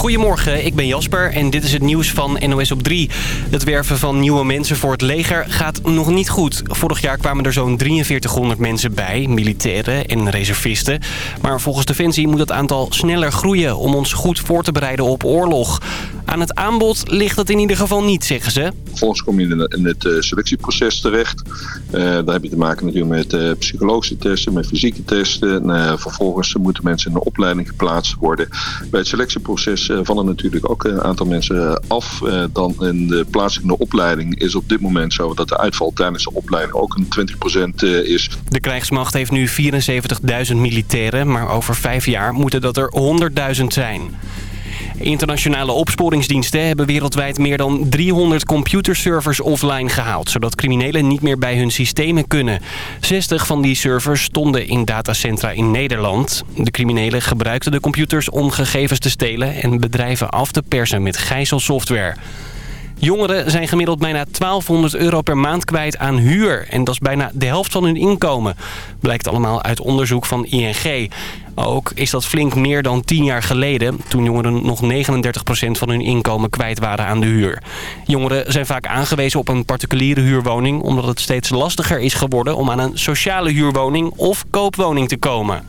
Goedemorgen, ik ben Jasper en dit is het nieuws van NOS op 3. Het werven van nieuwe mensen voor het leger gaat nog niet goed. Vorig jaar kwamen er zo'n 4300 mensen bij, militairen en reservisten. Maar volgens Defensie moet het aantal sneller groeien om ons goed voor te bereiden op oorlog. Aan het aanbod ligt het in ieder geval niet, zeggen ze. Vervolgens kom je in het eh, selectieproces terecht. Uh, daar heb je te maken natuurlijk met uh, psychologische testen, met fysieke testen. Uh, vervolgens moeten mensen in een opleiding geplaatst worden. Bij het selectieproces vallen natuurlijk ook een aantal mensen af. dan in de plaatsing in de opleiding is op dit moment zo dat de uitval tijdens de opleiding ook een 20% is. De krijgsmacht heeft nu 74.000 militairen, maar over vijf jaar moeten dat er 100.000 zijn. Internationale opsporingsdiensten hebben wereldwijd meer dan 300 computerservers offline gehaald... zodat criminelen niet meer bij hun systemen kunnen. 60 van die servers stonden in datacentra in Nederland. De criminelen gebruikten de computers om gegevens te stelen... en bedrijven af te persen met gijzelsoftware. Jongeren zijn gemiddeld bijna 1200 euro per maand kwijt aan huur. En dat is bijna de helft van hun inkomen. Blijkt allemaal uit onderzoek van ING. Ook is dat flink meer dan 10 jaar geleden... toen jongeren nog 39% van hun inkomen kwijt waren aan de huur. Jongeren zijn vaak aangewezen op een particuliere huurwoning... omdat het steeds lastiger is geworden om aan een sociale huurwoning of koopwoning te komen.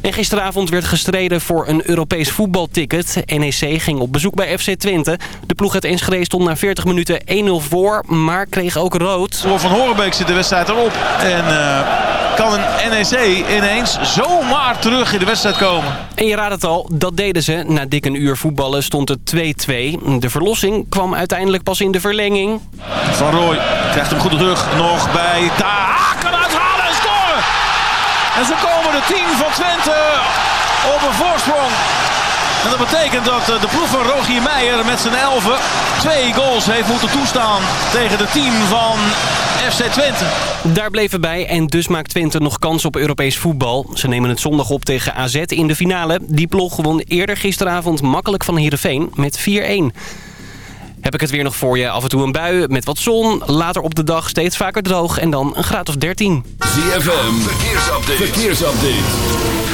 En gisteravond werd gestreden voor een Europees voetbalticket. NEC ging op bezoek bij FC Twente. De ploeg uit Enschede stond na 40 minuten 1-0 voor, maar kreeg ook rood. Van Horenbeek zit de wedstrijd erop. En uh, kan een NEC ineens zomaar terug in de wedstrijd komen. En je raadt het al, dat deden ze. Na dik een uur voetballen stond het 2-2. De verlossing kwam uiteindelijk pas in de verlenging. Van Rooij krijgt hem goed terug. Nog bij Taha. En zo komen de 10 van Twente op een voorsprong. En dat betekent dat de ploeg van Rogier Meijer met zijn 11 twee goals heeft moeten toestaan tegen de team van FC Twente. Daar bleven bij en dus maakt Twente nog kans op Europees voetbal. Ze nemen het zondag op tegen AZ in de finale. Die ploeg won eerder gisteravond makkelijk van Heerenveen met 4-1. Heb ik het weer nog voor je. Af en toe een bui met wat zon. Later op de dag steeds vaker droog en dan een graad of 13. ZFM, verkeersupdate. verkeersupdate.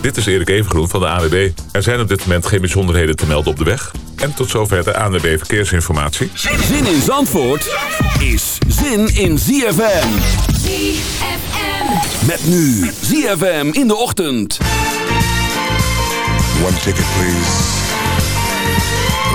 Dit is Erik Evengroen van de ANWB. Er zijn op dit moment geen bijzonderheden te melden op de weg. En tot zover de ANWB Verkeersinformatie. Zin in Zandvoort is zin in ZFM. ZFM. Met nu ZFM in de ochtend. One ticket please.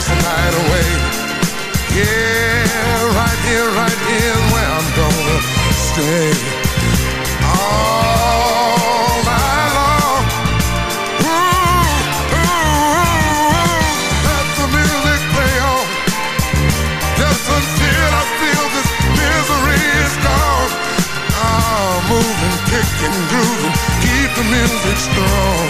Dance the night away. Yeah, right here, right here, where I'm gonna stay. All night long. Ooh, ooh, ooh, let the music play on. Just until I feel this misery is gone. I'm Oh. and grooving, keep the music strong.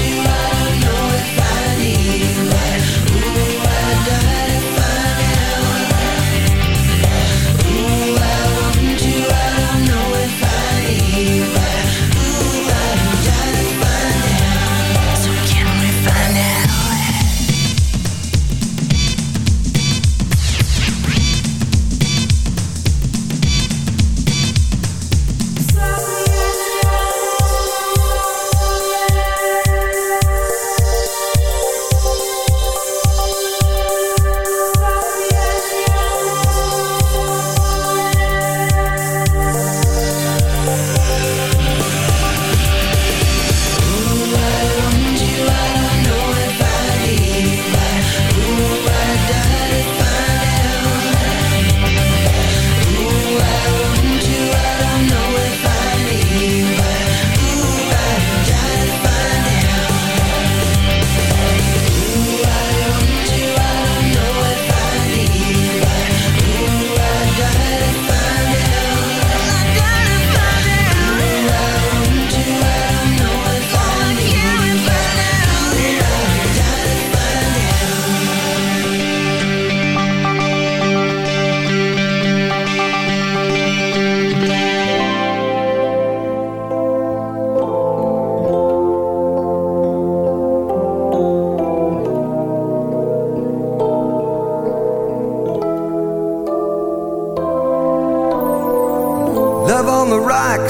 you,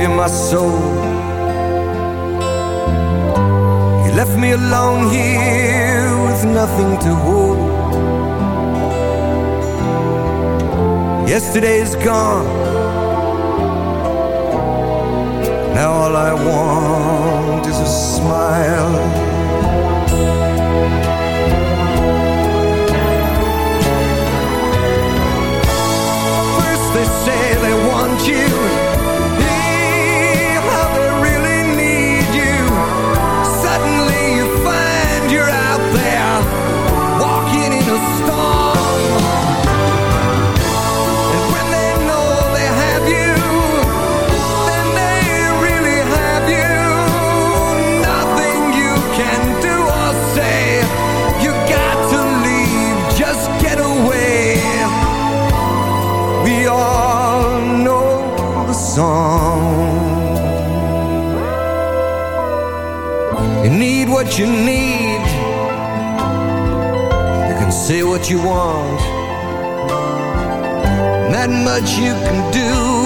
Gave you my soul. You left me alone here with nothing to hold. Yesterday's gone. Now all I want is a smile. First they say they want you. What you need. You can say what you want. Not much you can do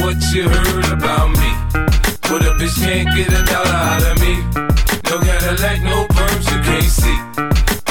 What you heard about me. But a bitch can't get a dollar out of me. No Cadillac, no perms you can't see.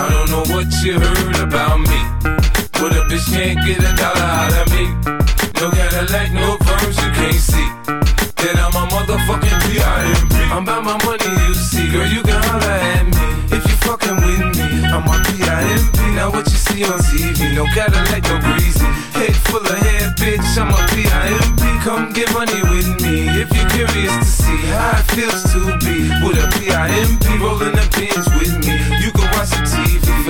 I don't know what you heard about me. But a bitch can't get a dollar out of me. No Cadillac, no perms you can't see. Then I'm a motherfucking P.I.M.P. I'm about my money, you see. Girl, you can holler at me. If you fucking with me, I'm a P.I.M.P. Now what you see on TV, no Cadillac, no greasy. Head full of hair, bitch, I'm a P.I.M.P. Come get money with me if you're curious to see how it feels to be with a P.I.M.P. rolling the pins with me.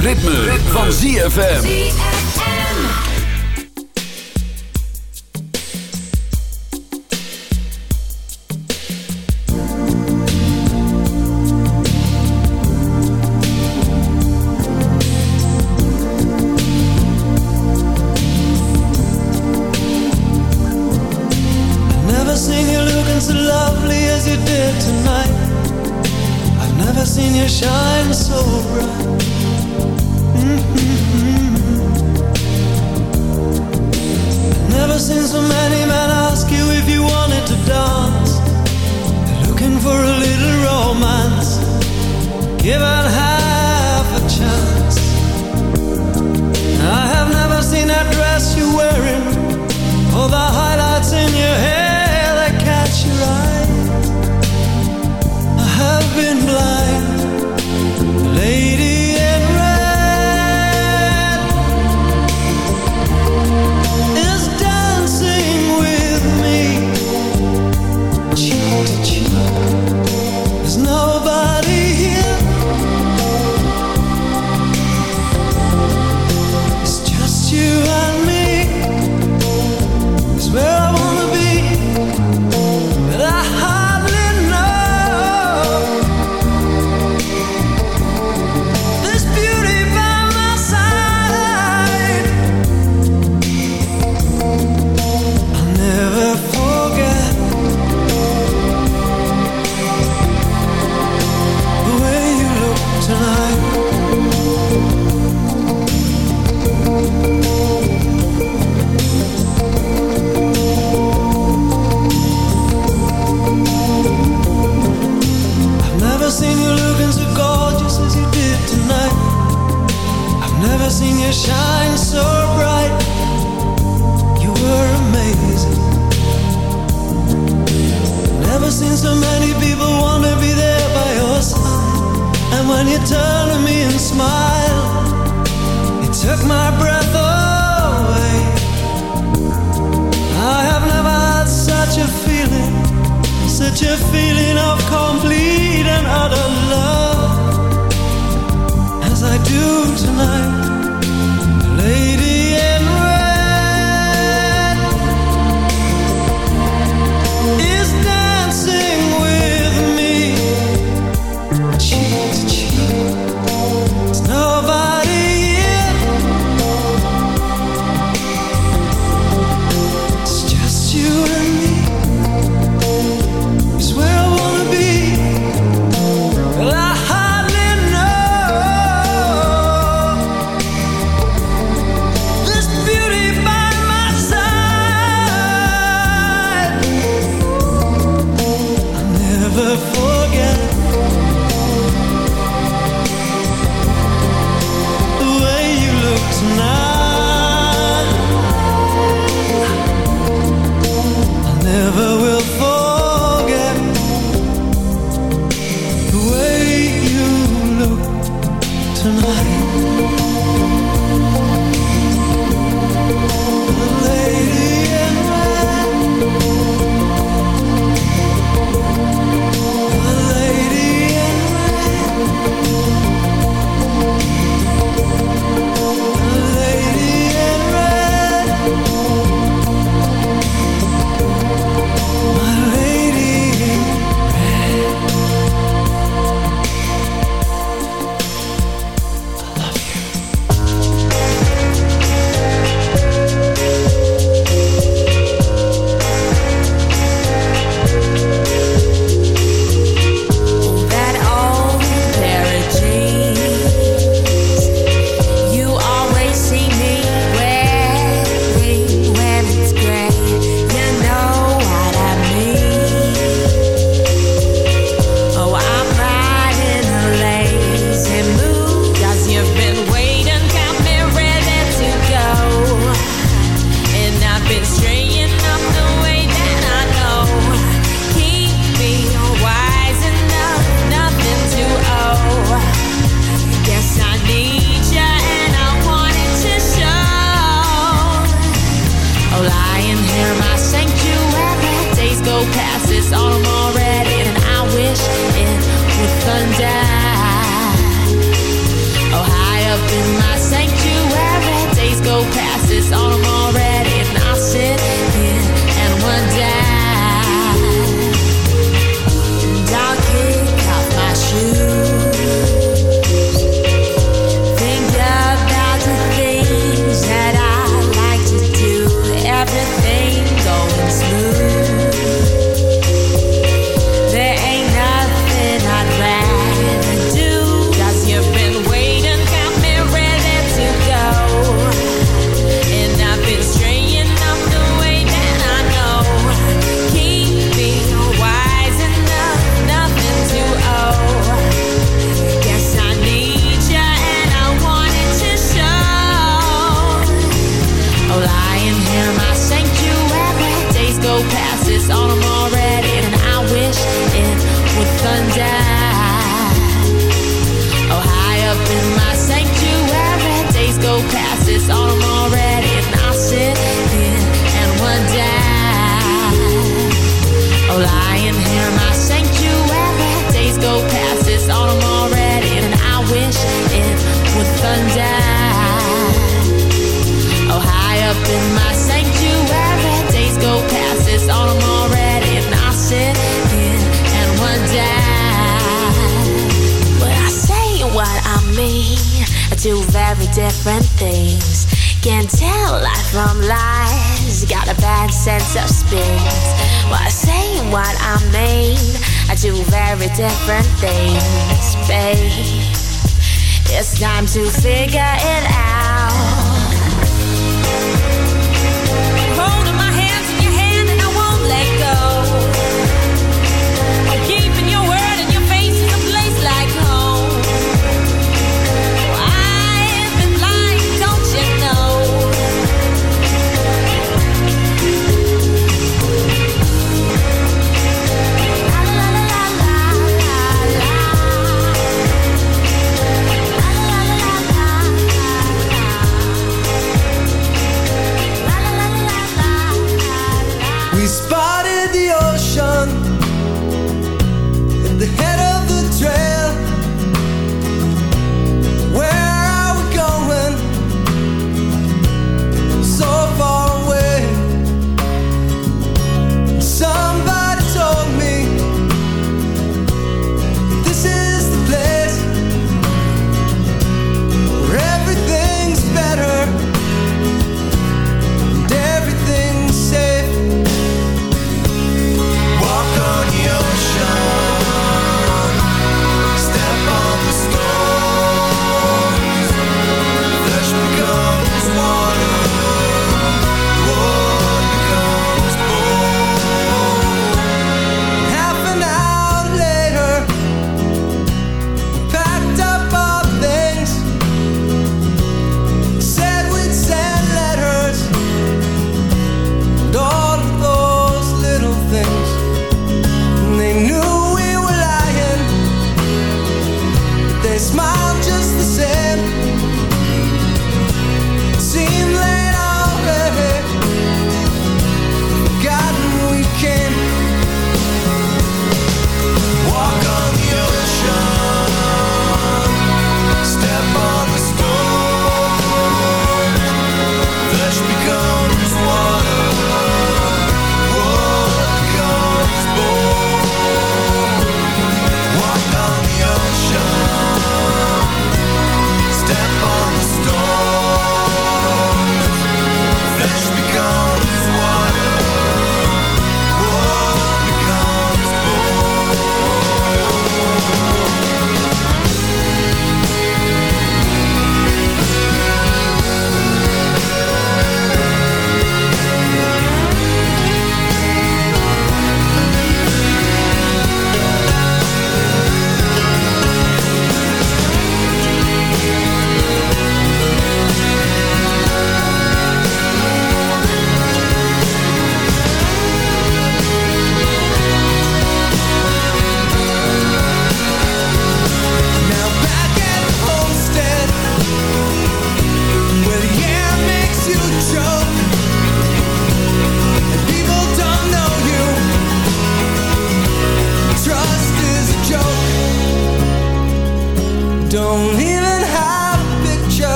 Ritme, van ZFM.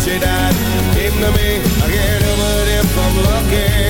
See that even me. I get help maar if